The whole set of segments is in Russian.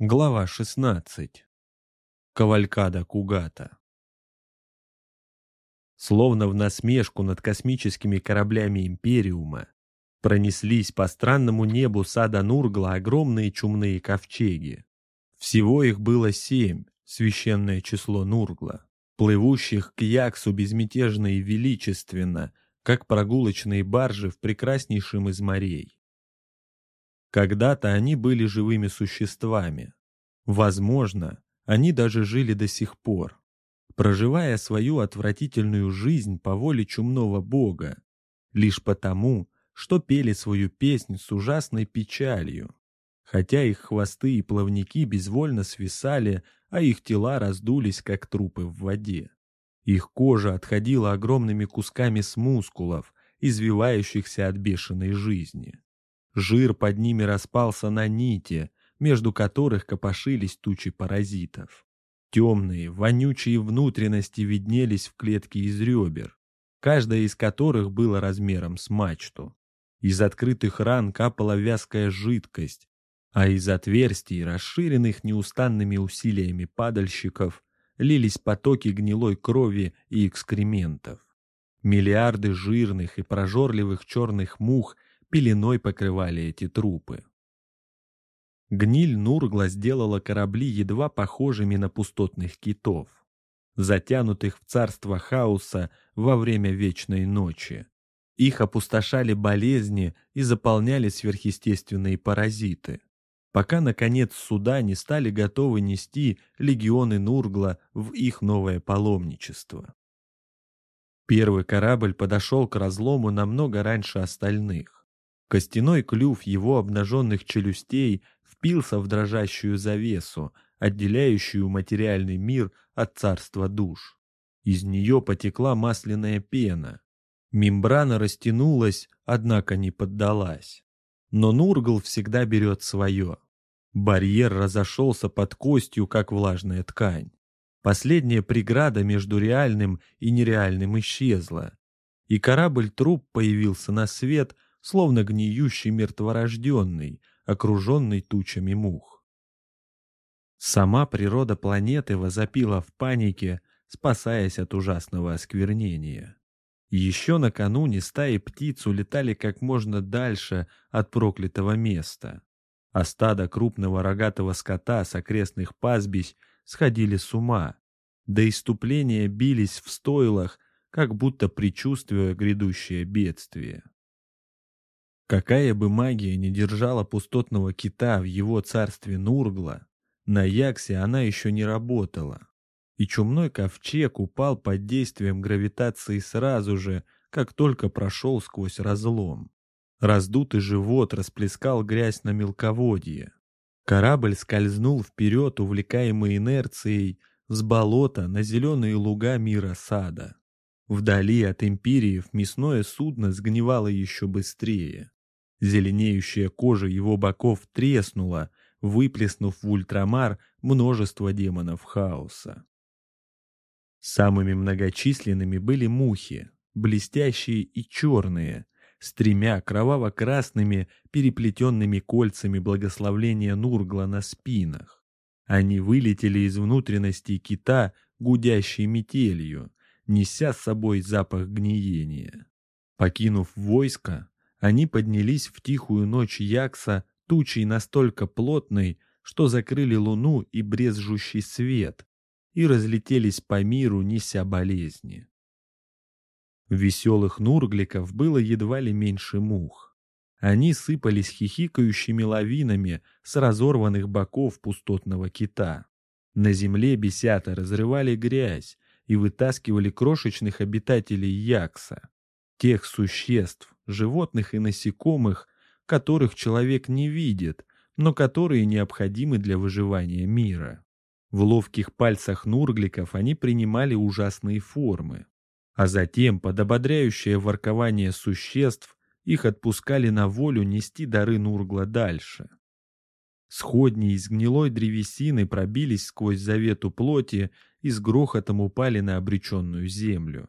Глава 16. Кавалькада Кугата. Словно в насмешку над космическими кораблями Империума пронеслись по странному небу сада Нургла огромные чумные ковчеги. Всего их было семь, священное число Нургла, плывущих к Яксу безмятежно и величественно, как прогулочные баржи в прекраснейшем из морей. Когда-то они были живыми существами. Возможно, они даже жили до сих пор, проживая свою отвратительную жизнь по воле чумного бога, лишь потому, что пели свою песнь с ужасной печалью, хотя их хвосты и плавники безвольно свисали, а их тела раздулись, как трупы в воде. Их кожа отходила огромными кусками с мускулов, извивающихся от бешеной жизни. Жир под ними распался на нити, между которых копошились тучи паразитов. Темные, вонючие внутренности виднелись в клетке из ребер, каждая из которых была размером с мачту. Из открытых ран капала вязкая жидкость, а из отверстий, расширенных неустанными усилиями падальщиков, лились потоки гнилой крови и экскрементов. Миллиарды жирных и прожорливых черных мух – пеленой покрывали эти трупы. Гниль Нургла сделала корабли едва похожими на пустотных китов, затянутых в царство хаоса во время вечной ночи. Их опустошали болезни и заполняли сверхъестественные паразиты, пока, наконец, суда не стали готовы нести легионы Нургла в их новое паломничество. Первый корабль подошел к разлому намного раньше остальных. Костяной клюв его обнаженных челюстей впился в дрожащую завесу, отделяющую материальный мир от царства душ. Из нее потекла масляная пена. Мембрана растянулась, однако не поддалась. Но Нургл всегда берет свое. Барьер разошелся под костью, как влажная ткань. Последняя преграда между реальным и нереальным исчезла. И корабль-труп появился на свет — словно гниющий мертворожденный, окруженный тучами мух. Сама природа планеты возопила в панике, спасаясь от ужасного осквернения. Еще накануне стаи птиц улетали как можно дальше от проклятого места, а стадо крупного рогатого скота с окрестных пастбищ сходили с ума, до иступления бились в стойлах, как будто предчувствуя грядущее бедствие. Какая бы магия ни держала пустотного кита в его царстве Нургла, на Яксе она еще не работала. И чумной ковчег упал под действием гравитации сразу же, как только прошел сквозь разлом. Раздутый живот расплескал грязь на мелководье. Корабль скользнул вперед, увлекаемый инерцией, с болота на зеленые луга мира сада. Вдали от империев мясное судно сгнивало еще быстрее. Зеленеющая кожа его боков треснула, выплеснув в ультрамар множество демонов хаоса. Самыми многочисленными были мухи, блестящие и черные, с тремя кроваво-красными переплетенными кольцами благословления Нургла на спинах. Они вылетели из внутренности кита, гудящей метелью, неся с собой запах гниения. Покинув войско, они поднялись в тихую ночь Якса тучей настолько плотной, что закрыли луну и брезжущий свет, и разлетелись по миру, неся болезни. Веселых нургликов было едва ли меньше мух. Они сыпались хихикающими лавинами с разорванных боков пустотного кита. На земле бесята разрывали грязь и вытаскивали крошечных обитателей Якса, тех существ, животных и насекомых, которых человек не видит, но которые необходимы для выживания мира. В ловких пальцах нургликов они принимали ужасные формы, а затем под ободряющее воркование существ их отпускали на волю нести дары Нургла дальше. Сходни из гнилой древесины пробились сквозь завету плоти и с грохотом упали на обреченную землю.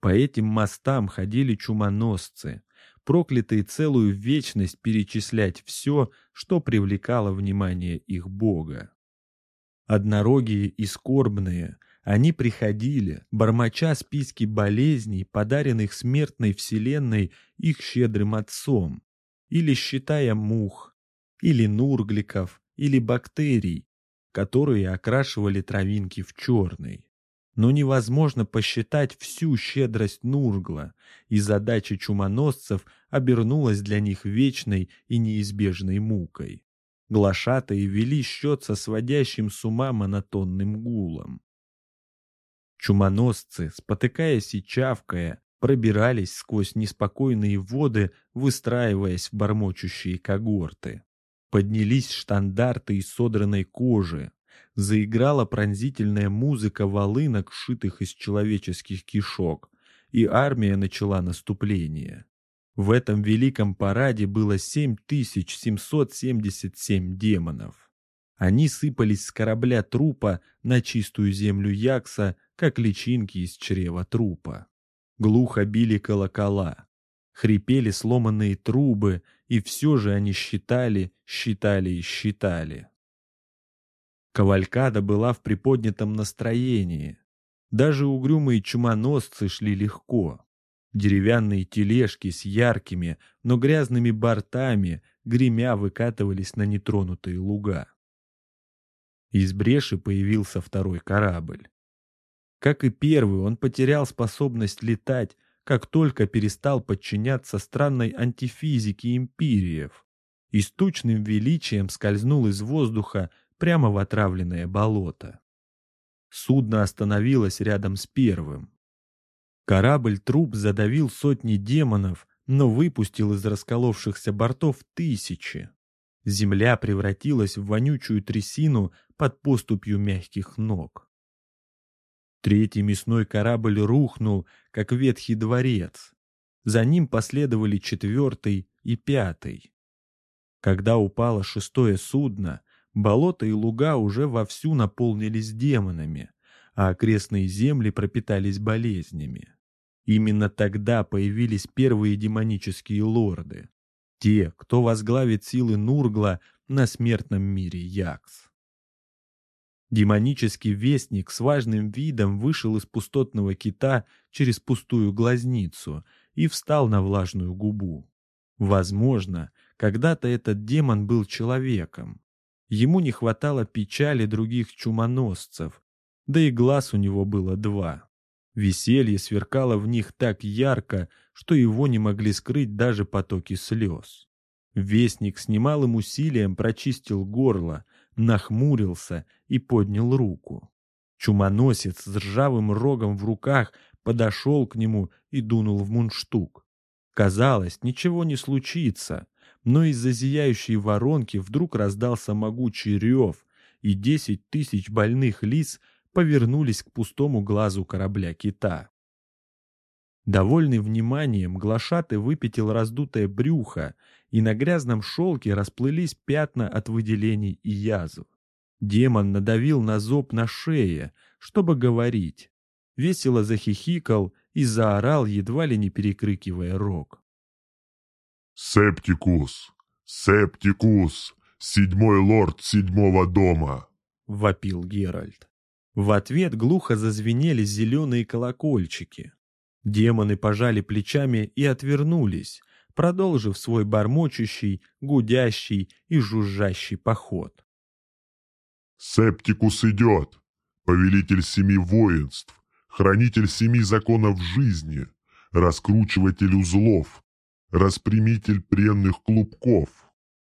По этим мостам ходили чумоносцы, проклятые целую вечность перечислять все, что привлекало внимание их Бога. Однорогие и скорбные, они приходили, бормоча списки болезней, подаренных смертной вселенной их щедрым отцом, или считая мух, или нургликов, или бактерий, которые окрашивали травинки в черный. Но невозможно посчитать всю щедрость Нургла, и задача чумоносцев обернулась для них вечной и неизбежной мукой. Глашатые вели счет со сводящим с ума монотонным гулом. Чумоносцы, спотыкаясь и чавкая, пробирались сквозь неспокойные воды, выстраиваясь в бормочущие когорты. Поднялись штандарты из содранной кожи. Заиграла пронзительная музыка волынок, шитых из человеческих кишок, и армия начала наступление. В этом великом параде было 7777 демонов. Они сыпались с корабля трупа на чистую землю Якса, как личинки из чрева трупа. Глухо били колокола, хрипели сломанные трубы, и все же они считали, считали и считали. Кавалькада была в приподнятом настроении. Даже угрюмые чумоносцы шли легко. Деревянные тележки с яркими, но грязными бортами, гремя, выкатывались на нетронутые луга. Из бреши появился второй корабль. Как и первый, он потерял способность летать, как только перестал подчиняться странной антифизике империев и с тучным величием скользнул из воздуха прямо в отравленное болото. Судно остановилось рядом с первым. Корабль-труп задавил сотни демонов, но выпустил из расколовшихся бортов тысячи. Земля превратилась в вонючую трясину под поступью мягких ног. Третий мясной корабль рухнул, как ветхий дворец. За ним последовали четвертый и пятый. Когда упало шестое судно, болото и луга уже вовсю наполнились демонами, а окрестные земли пропитались болезнями. Именно тогда появились первые демонические лорды. Те, кто возглавит силы Нургла на смертном мире Якс. Демонический вестник с важным видом вышел из пустотного кита через пустую глазницу и встал на влажную губу. Возможно, когда-то этот демон был человеком. Ему не хватало печали других чумоносцев, да и глаз у него было два. Веселье сверкало в них так ярко, что его не могли скрыть даже потоки слез. Вестник с немалым усилием прочистил горло, нахмурился и поднял руку. Чумоносец с ржавым рогом в руках подошел к нему и дунул в мундштук. Казалось, ничего не случится, но из-за зияющей воронки вдруг раздался могучий рев, и десять тысяч больных лиц повернулись к пустому глазу корабля кита. Довольный вниманием, глашатый выпятил раздутое брюхо, и на грязном шелке расплылись пятна от выделений и язв. Демон надавил на зоб на шее, чтобы говорить. Весело захихикал и заорал, едва ли не перекрикивая рог. «Септикус! Септикус! Седьмой лорд седьмого дома!» — вопил Геральт. В ответ глухо зазвенели зеленые колокольчики. Демоны пожали плечами и отвернулись, продолжив свой бормочущий, гудящий и жужжащий поход. «Септикус идет, повелитель семи воинств, хранитель семи законов жизни, раскручиватель узлов, распрямитель пренных клубков,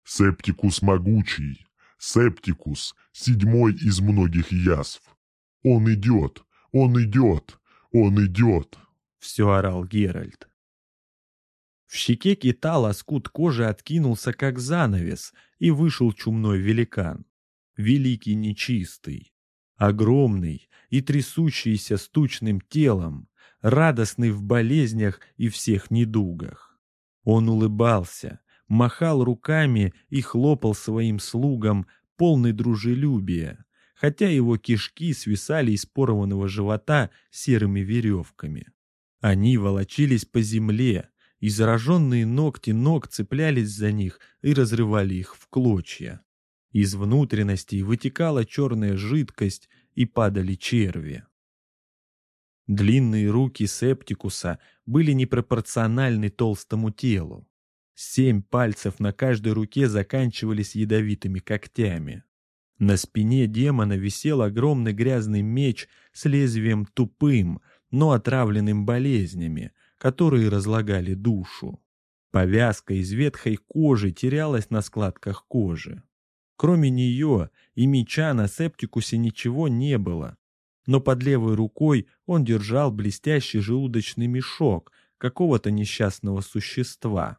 Септикус могучий, Септикус, седьмой из многих язв. Он идет, он идет, он идет!» — все орал Геральт. В щеке кита лоскут кожи откинулся, как занавес, и вышел чумной великан. Великий нечистый, огромный и трясущийся стучным телом, радостный в болезнях и всех недугах. Он улыбался, махал руками и хлопал своим слугам, полный дружелюбия, хотя его кишки свисали из порванного живота серыми веревками. Они волочились по земле, и зараженные ногти ног цеплялись за них и разрывали их в клочья. Из внутренностей вытекала черная жидкость и падали черви. Длинные руки Септикуса были непропорциональны толстому телу. Семь пальцев на каждой руке заканчивались ядовитыми когтями. На спине демона висел огромный грязный меч с лезвием тупым, но отравленным болезнями, которые разлагали душу. Повязка из ветхой кожи терялась на складках кожи. Кроме нее и меча на септикусе ничего не было, но под левой рукой он держал блестящий желудочный мешок какого-то несчастного существа,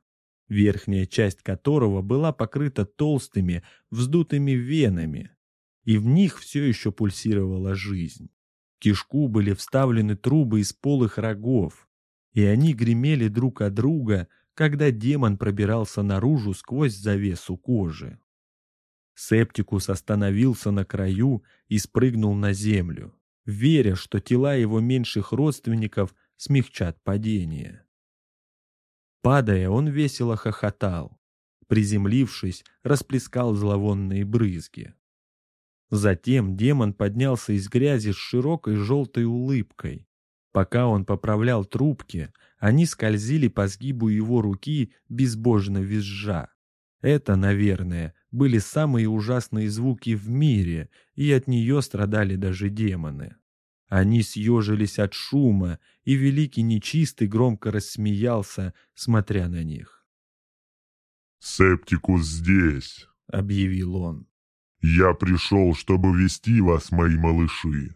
верхняя часть которого была покрыта толстыми, вздутыми венами, и в них все еще пульсировала жизнь. В кишку были вставлены трубы из полых рогов, и они гремели друг от друга, когда демон пробирался наружу сквозь завесу кожи. Септикус остановился на краю и спрыгнул на землю, веря, что тела его меньших родственников смягчат падение. Падая, он весело хохотал. Приземлившись, расплескал зловонные брызги. Затем демон поднялся из грязи с широкой желтой улыбкой. Пока он поправлял трубки, они скользили по сгибу его руки, безбожно визжа. Это, наверное, были самые ужасные звуки в мире, и от нее страдали даже демоны. Они съежились от шума, и великий нечистый громко рассмеялся, смотря на них. «Септикус здесь», — объявил он. «Я пришел, чтобы вести вас, мои малыши.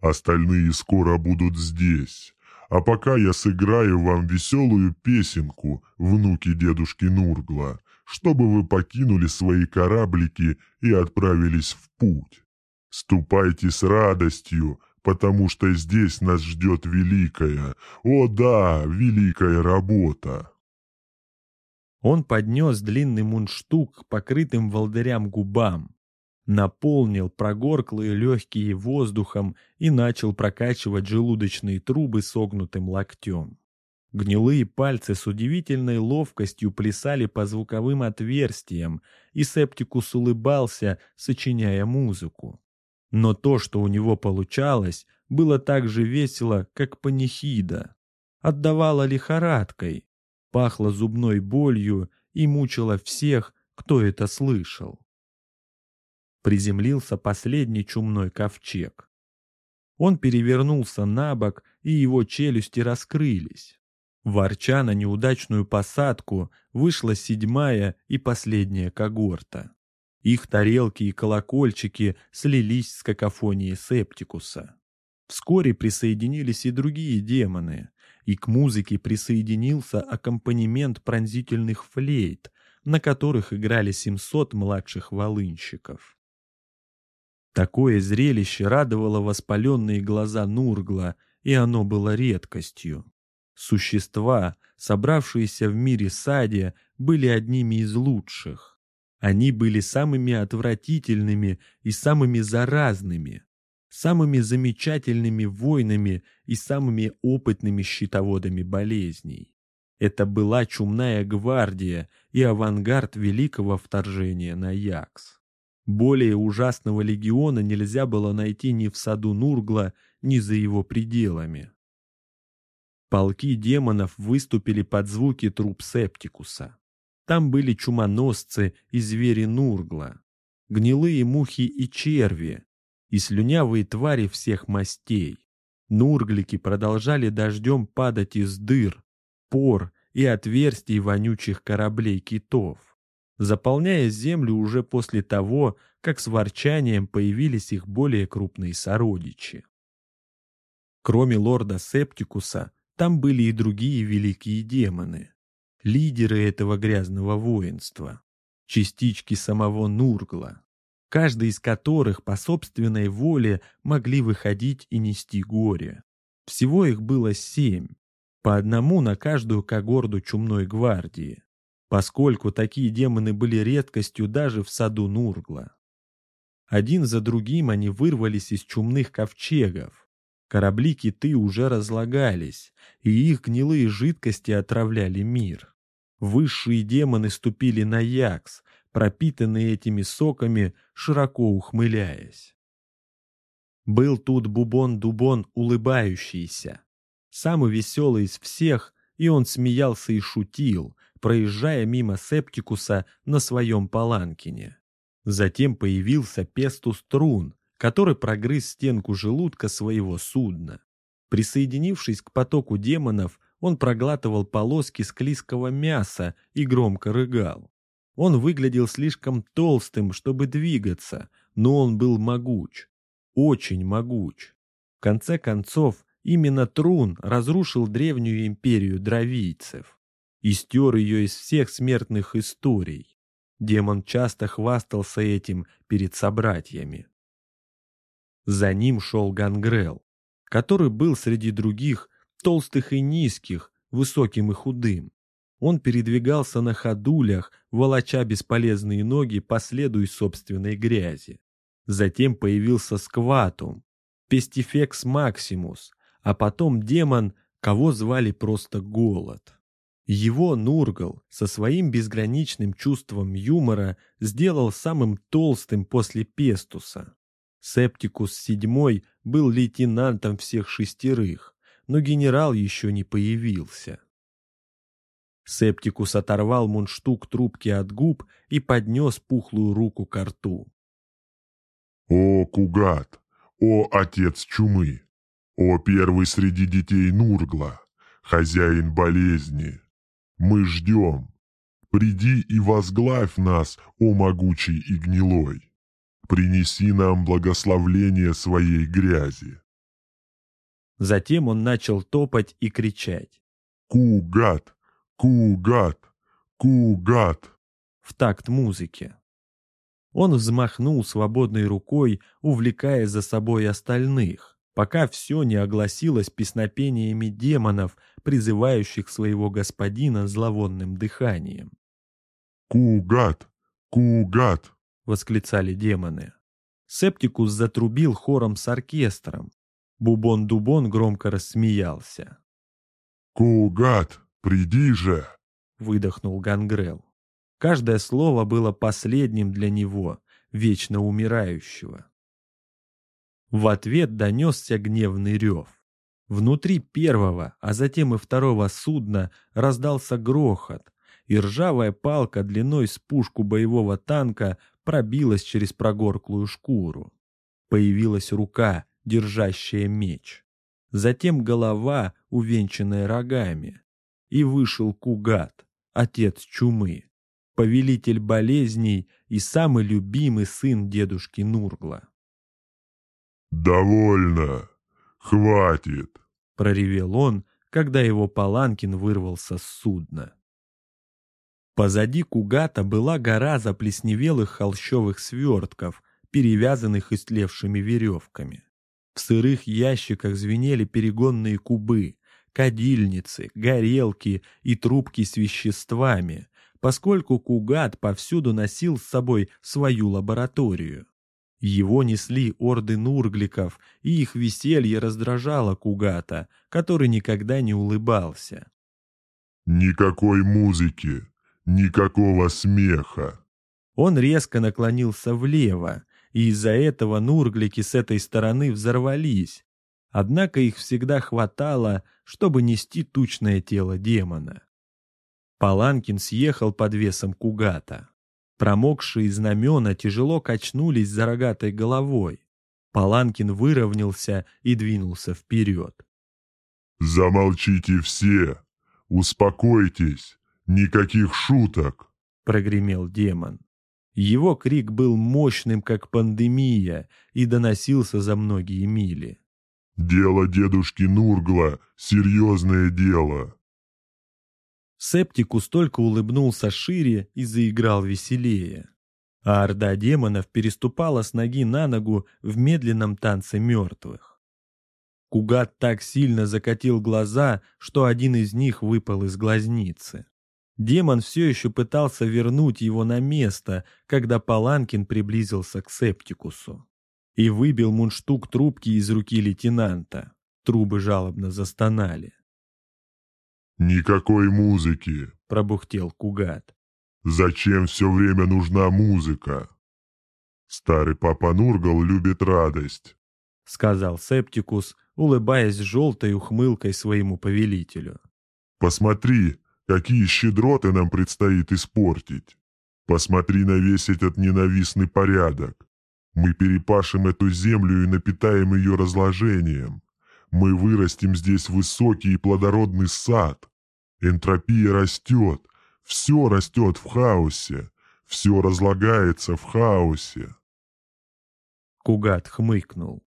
Остальные скоро будут здесь. А пока я сыграю вам веселую песенку, внуки дедушки Нургла, чтобы вы покинули свои кораблики и отправились в путь. Ступайте с радостью, потому что здесь нас ждет великая, о да, великая работа. Он поднес длинный мундштук к покрытым волдырям губам, наполнил прогорклые легкие воздухом и начал прокачивать желудочные трубы согнутым локтем. Гнилые пальцы с удивительной ловкостью плясали по звуковым отверстиям, и Септикус улыбался, сочиняя музыку. Но то, что у него получалось, было так же весело, как панихида. Отдавало лихорадкой, пахло зубной болью и мучило всех, кто это слышал. Приземлился последний чумной ковчег. Он перевернулся на бок, и его челюсти раскрылись. Ворча на неудачную посадку, вышла седьмая и последняя когорта. Их тарелки и колокольчики слились с какофонией Септикуса. Вскоре присоединились и другие демоны, и к музыке присоединился аккомпанемент пронзительных флейт, на которых играли 700 младших волынщиков. Такое зрелище радовало воспаленные глаза Нургла, и оно было редкостью. Существа, собравшиеся в мире саде, были одними из лучших. Они были самыми отвратительными и самыми заразными, самыми замечательными воинами и самыми опытными щитоводами болезней. Это была чумная гвардия и авангард великого вторжения на Якс. Более ужасного легиона нельзя было найти ни в саду Нургла, ни за его пределами. Полки демонов выступили под звуки труп Септикуса. Там были чумоносцы и звери Нургла, гнилые мухи и черви, и слюнявые твари всех мастей. Нурглики продолжали дождем падать из дыр, пор и отверстий вонючих кораблей китов, заполняя землю уже после того, как с ворчанием появились их более крупные сородичи. Кроме лорда Септикуса, там были и другие великие демоны, лидеры этого грязного воинства, частички самого Нургла, каждый из которых по собственной воле могли выходить и нести горе. Всего их было семь, по одному на каждую когорду чумной гвардии, поскольку такие демоны были редкостью даже в саду Нургла. Один за другим они вырвались из чумных ковчегов, Корабли-киты уже разлагались, и их гнилые жидкости отравляли мир. Высшие демоны ступили на Якс, пропитанные этими соками, широко ухмыляясь. Был тут Бубон-Дубон улыбающийся, самый веселый из всех, и он смеялся и шутил, проезжая мимо Септикуса на своем паланкине. Затем появился Пестус Трун, который прогрыз стенку желудка своего судна. Присоединившись к потоку демонов, он проглатывал полоски склизкого мяса и громко рыгал. Он выглядел слишком толстым, чтобы двигаться, но он был могуч. Очень могуч. В конце концов, именно Трун разрушил древнюю империю дровийцев и стер ее из всех смертных историй. Демон часто хвастался этим перед собратьями. За ним шел Гангрел, который был среди других толстых и низких, высоким и худым. Он передвигался на ходулях, волоча бесполезные ноги по следу из собственной грязи. Затем появился Скватум, Пестифекс Максимус, а потом демон, кого звали просто Голод. Его Нургал со своим безграничным чувством юмора сделал самым толстым после Пестуса. Септикус VII был лейтенантом всех шестерых, но генерал еще не появился. Септикус оторвал мундштук трубки от губ и поднес пухлую руку к рту. «О, Кугат! О, отец чумы! О, первый среди детей Нургла! Хозяин болезни! Мы ждем! Приди и возглавь нас, о могучий и гнилой!» Принеси нам благословление своей грязи. Затем он начал топать и кричать. Кугат, кугат, кугат. В такт музыки. Он взмахнул свободной рукой, увлекая за собой остальных, пока все не огласилось песнопениями демонов, призывающих своего господина зловонным дыханием. «Кугат! Кугат!» Восклицали демоны. Септикус затрубил хором с оркестром. Бубон-дубон громко рассмеялся. «Кугат, приди же!» — выдохнул Гангрел. Каждое слово было последним для него, вечно умирающего. В ответ донесся гневный рев. Внутри первого, а затем и второго судна раздался грохот, и ржавая палка длиной с пушку боевого танка пробилась через прогорклую шкуру. Появилась рука, держащая меч. Затем голова, увенчанная рогами. И вышел Кугат, отец чумы, повелитель болезней и самый любимый сын дедушки Нургла. «Довольно! Хватит!» — проревел он, когда его паланкин вырвался с судна. Позади Кугата была гора заплесневелых холщовых свертков, перевязанных истлевшими веревками. В сырых ящиках звенели перегонные кубы, кадильницы, горелки и трубки с веществами, поскольку Кугат повсюду носил с собой свою лабораторию. Его несли орды нургликов, и их веселье раздражало Кугата, который никогда не улыбался. «Никакой музыки!» Никакого смеха. Он резко наклонился влево, и из-за этого нурглики с этой стороны взорвались. Однако их всегда хватало, чтобы нести тучное тело демона. Паланкин съехал под весом Кугата. Промокшие знамена тяжело качнулись за рогатой головой. Паланкин выровнялся и двинулся вперед. «Замолчите все! Успокойтесь! «Никаких шуток!» — прогремел демон. Его крик был мощным, как пандемия, и доносился за многие мили. «Дело дедушки Нургла — серьезное дело!» Септикус только улыбнулся шире и заиграл веселее. А орда демонов переступала с ноги на ногу в медленном танце мертвых. Кугат так сильно закатил глаза, что один из них выпал из глазницы. Демон все еще пытался вернуть его на место, когда Паланкин приблизился к Септикусу и выбил мундштук трубки из руки лейтенанта. Трубы жалобно застонали. «Никакой музыки!» — пробухтел Кугат. «Зачем все время нужна музыка?» «Старый папа Нургал любит радость», — сказал Септикус, улыбаясь желтой ухмылкой своему повелителю. «Посмотри, какие щедроты нам предстоит испортить. Посмотри на весь этот ненавистный порядок. Мы перепашем эту землю и напитаем ее разложением. Мы вырастим здесь высокий и плодородный сад. Энтропия растет, все растет в хаосе, все разлагается в хаосе. Кугат хмыкнул.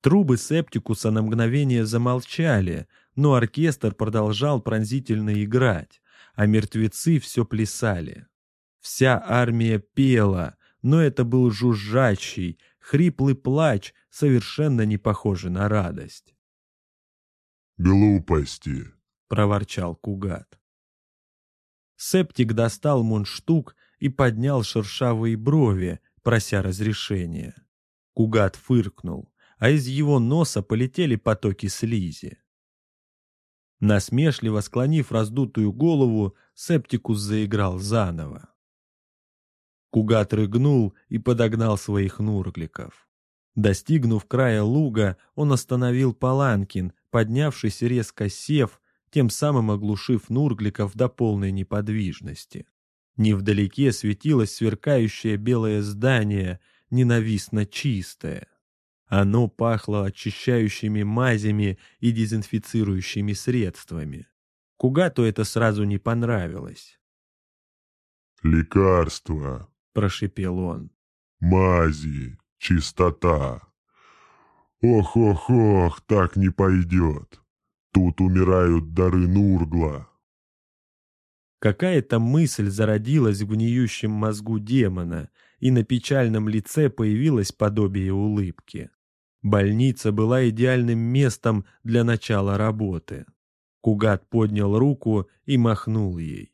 Трубы септикуса на мгновение замолчали, но оркестр продолжал пронзительно играть, а мертвецы все плясали. Вся армия пела, но это был жужжащий, хриплый плач, совершенно не похожий на радость. «Глупости!» — проворчал Кугат. Септик достал мундштук и поднял шершавые брови, прося разрешения. Кугат фыркнул, а из его носа полетели потоки слизи. Насмешливо склонив раздутую голову, Септикус заиграл заново. Кугат рыгнул и подогнал своих нургликов. Достигнув края луга, он остановил Паланкин, поднявшись резко сев, тем самым оглушив нургликов до полной неподвижности. Невдалеке светилось сверкающее белое здание, ненавистно чистое. Оно пахло очищающими мазями и дезинфицирующими средствами. Кугату это сразу не понравилось. «Лекарство», прошипел он. «Мази, чистота. Ох-ох-ох, так не пойдет. Тут умирают дары Нургла». Какая-то мысль зародилась в гниющем мозгу демона, и на печальном лице появилось подобие улыбки. Больница была идеальным местом для начала работы. Кугат поднял руку и махнул ей.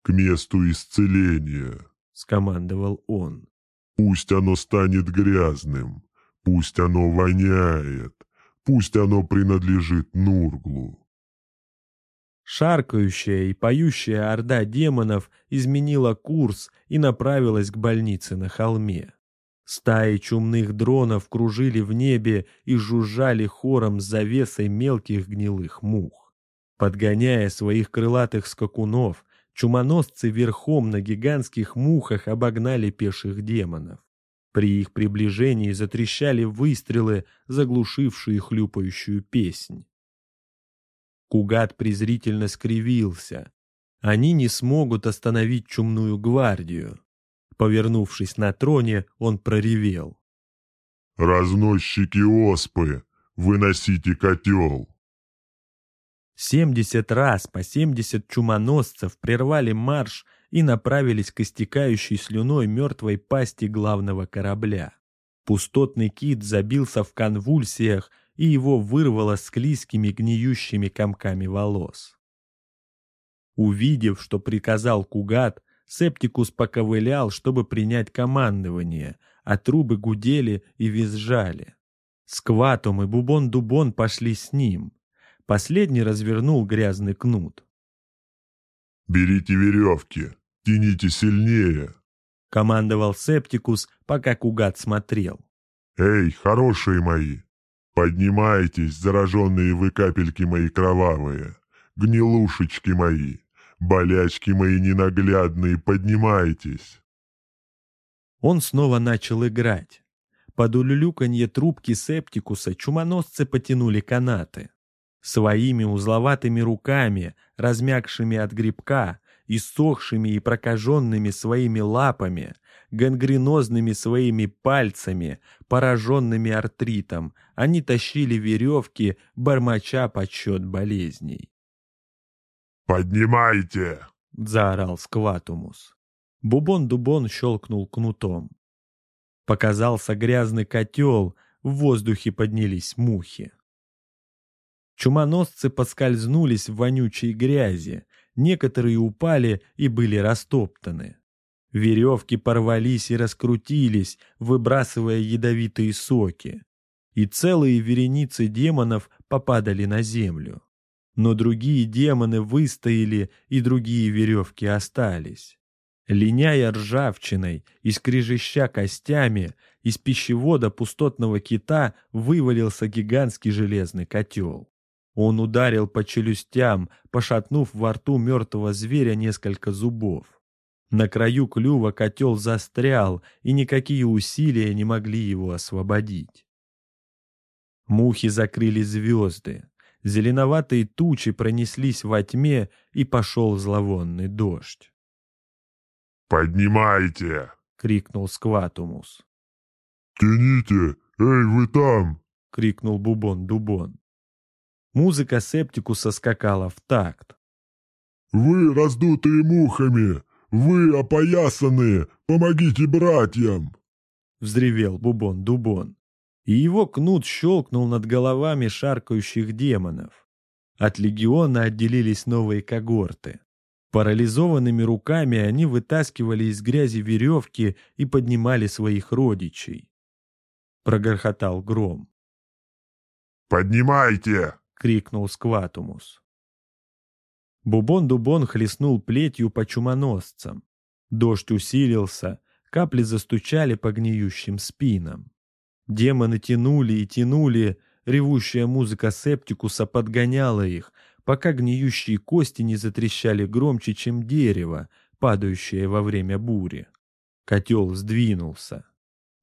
«К месту исцеления», скомандовал он. «Пусть оно станет грязным, пусть оно воняет, пусть оно принадлежит Нурглу». Шаркающая и поющая орда демонов изменила курс и направилась к больнице на холме. Стаи чумных дронов кружили в небе и жужжали хором с завесой мелких гнилых мух. Подгоняя своих крылатых скакунов, Чумоносцы верхом на гигантских мухах обогнали пеших демонов. При их приближении затрещали выстрелы, заглушившие хлюпающую песнь. Кугат презрительно скривился. Они не смогут остановить чумную гвардию. Повернувшись на троне, он проревел. «Разносчики оспы, выносите котел!» Семьдесят раз по семьдесят чумоносцев прервали марш и направились к истекающей слюной мертвой пасти главного корабля. Пустотный кит забился в конвульсиях, и его вырвало склизкими гниющими комками волос. Увидев, что приказал Кугат, Септикус поковылял, чтобы принять командование, а трубы гудели и визжали. Скватум и Бубон-Дубон пошли с ним. Последний развернул грязный кнут. «Берите веревки, тяните сильнее», — командовал Септикус, пока Кугат смотрел. «Эй, хорошие мои, поднимайтесь, зараженные вы капельки мои кровавые, гнилушечки мои, болячки мои ненаглядные, поднимайтесь!» Он снова начал играть. Под улюлюканье трубки Септикуса чумоносцы потянули канаты. Своими узловатыми руками, размягшими от грибка, иссохшими и прокаженными своими лапами, гангренозными своими пальцами, пораженными артритом, они тащили веревки, бормоча подсчет болезней. «Поднимайте!» — заорал Скватумус. Бубон-дубон щелкнул кнутом. Показался грязный котел, в воздухе поднялись мухи. Чумоносцы поскользнулись в вонючей грязи, некоторые упали и были растоптаны. Веревки порвались и раскрутились, выбрасывая ядовитые соки. И целые вереницы демонов попадали на землю. Но другие демоны выстояли, и другие веревки остались. Линяя ржавчиной и скрежеща костями, из пищевода пустотного кита вывалился гигантский железный котел. Он ударил по челюстям, пошатнув во рту мертвого зверя несколько зубов. На краю клюва котел застрял, и никакие усилия не могли его освободить. Мухи закрыли звезды. Зеленоватые тучи пронеслись во тьме, и пошел зловонный дождь. «Поднимайте!» — крикнул Скватумус. «Тяните! Эй, вы там!» — крикнул Бубон-Дубон. Музыка Септикуса скакала в такт. «Вы, раздутые мухами! Вы, опоясанные! Помогите братьям!» Взревел Бубон-Дубон. И его кнут щелкнул над головами шаркающих демонов. От легиона отделились новые когорты. Парализованными руками они вытаскивали из грязи веревки и поднимали своих родичей. Прогорхотал гром. «Поднимайте!» — крикнул Скватумус. Бубон-дубон хлестнул плетью по чумоносцам. Дождь усилился, капли застучали по гниющим спинам. Демоны тянули и тянули, ревущая музыка Септикуса подгоняла их, пока гниющие кости не затрещали громче, чем дерево, падающее во время бури. Котел сдвинулся.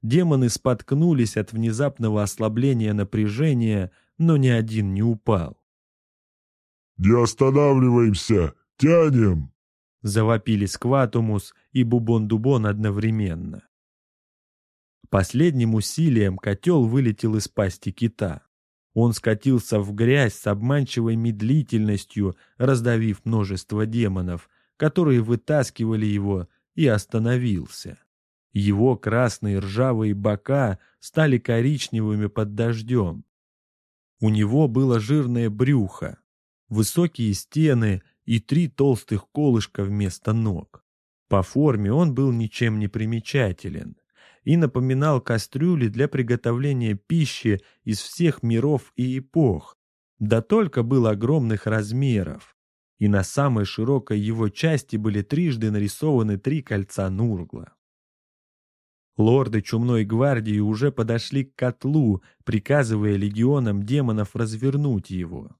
Демоны споткнулись от внезапного ослабления напряжения, но ни один не упал. «Не останавливаемся! Тянем!» Завопили Скватумус и Бубон-Дубон одновременно. Последним усилием котел вылетел из пасти кита. Он скатился в грязь с обманчивой медлительностью, раздавив множество демонов, которые вытаскивали его, и остановился. Его красные ржавые бока стали коричневыми под дождем. У него было жирное брюхо, высокие стены и три толстых колышка вместо ног. По форме он был ничем не примечателен и напоминал кастрюли для приготовления пищи из всех миров и эпох, да только был огромных размеров. И на самой широкой его части были трижды нарисованы три кольца Нургла. Лорды Чумной гвардии уже подошли к котлу, приказывая легионам демонов развернуть его.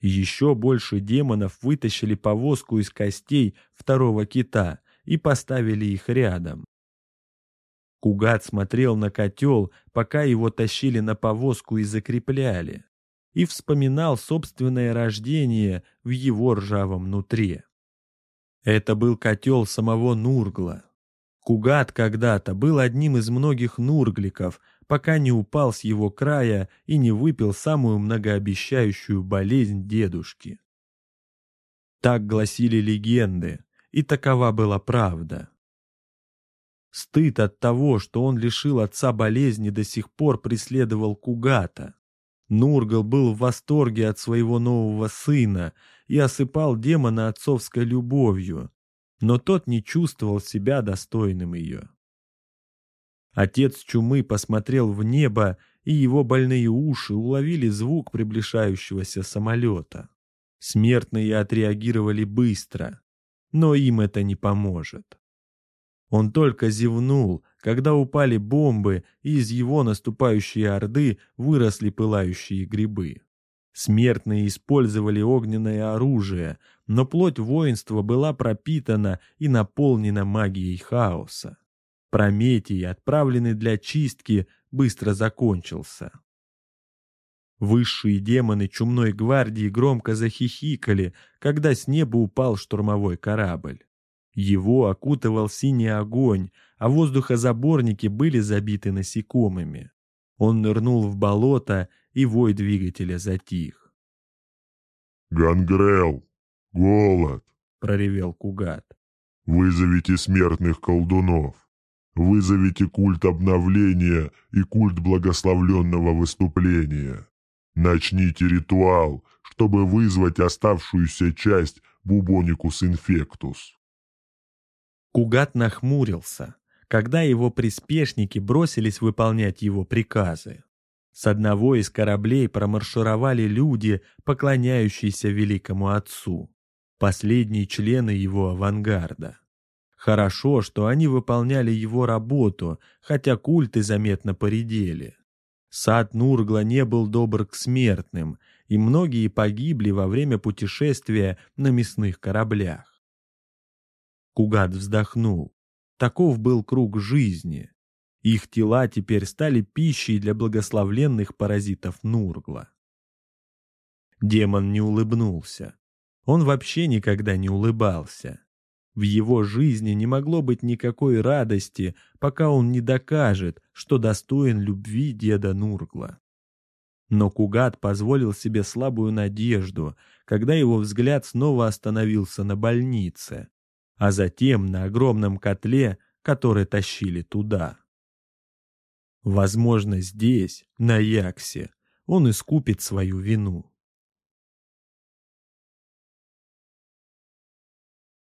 Еще больше демонов вытащили повозку из костей второго кита и поставили их рядом. Кугат смотрел на котел, пока его тащили на повозку и закрепляли, и вспоминал собственное рождение в его ржавом нутре. Это был котел самого Нургла, Кугат когда-то был одним из многих нургликов, пока не упал с его края и не выпил самую многообещающую болезнь дедушки. Так гласили легенды, и такова была правда. Стыд от того, что он лишил отца болезни, до сих пор преследовал Кугата. Нургал был в восторге от своего нового сына и осыпал демона отцовской любовью, но тот не чувствовал себя достойным ее. Отец чумы посмотрел в небо, и его больные уши уловили звук приближающегося самолета. Смертные отреагировали быстро, но им это не поможет. Он только зевнул, когда упали бомбы, и из его наступающей орды выросли пылающие грибы. Смертные использовали огненное оружие, но плоть воинства была пропитана и наполнена магией хаоса. Прометий, отправленный для чистки, быстро закончился. Высшие демоны чумной гвардии громко захихикали, когда с неба упал штурмовой корабль. Его окутывал синий огонь, а воздухозаборники были забиты насекомыми. Он нырнул в болото, и вой двигателя затих. «Гангрел! Голод!» — проревел Кугат. «Вызовите смертных колдунов! Вызовите культ обновления и культ благословленного выступления! Начните ритуал, чтобы вызвать оставшуюся часть Bubonicus Infectus!» Кугат нахмурился, когда его приспешники бросились выполнять его приказы. С одного из кораблей промаршировали люди, поклоняющиеся великому отцу, последние члены его авангарда. Хорошо, что они выполняли его работу, хотя культы заметно поредели. Сад Нургла не был добр к смертным, и многие погибли во время путешествия на мясных кораблях. Кугат вздохнул. Таков был круг жизни. Их тела теперь стали пищей для благословленных паразитов Нургла. Демон не улыбнулся. Он вообще никогда не улыбался. В его жизни не могло быть никакой радости, пока он не докажет, что достоин любви деда Нургла. Но Кугат позволил себе слабую надежду, когда его взгляд снова остановился на больнице, а затем на огромном котле, который тащили туда. Возможно, здесь, на Яксе, он искупит свою вину.